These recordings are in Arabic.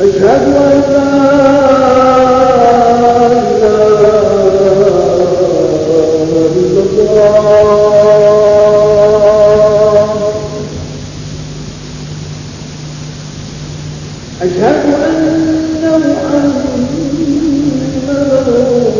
أشهد أن الله أشهد أن محمدا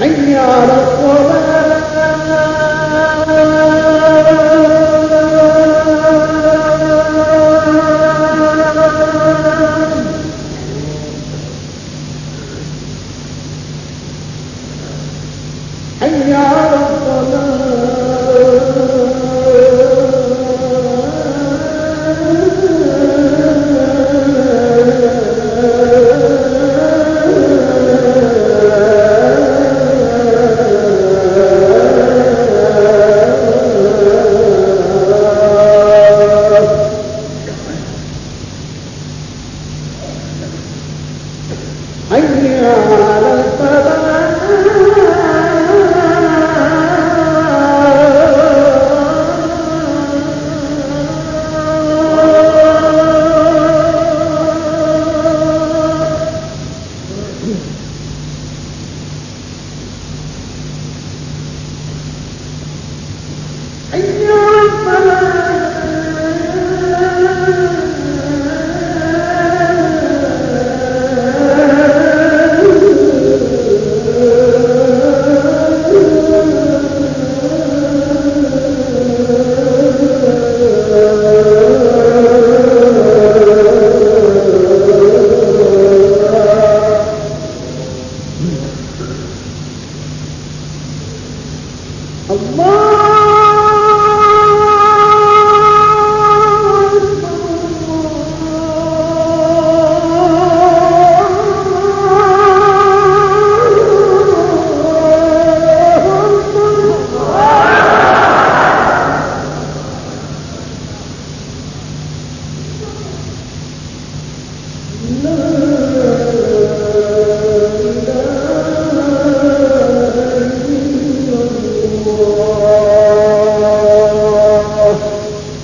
حي على الصلاة. Yeah. Allah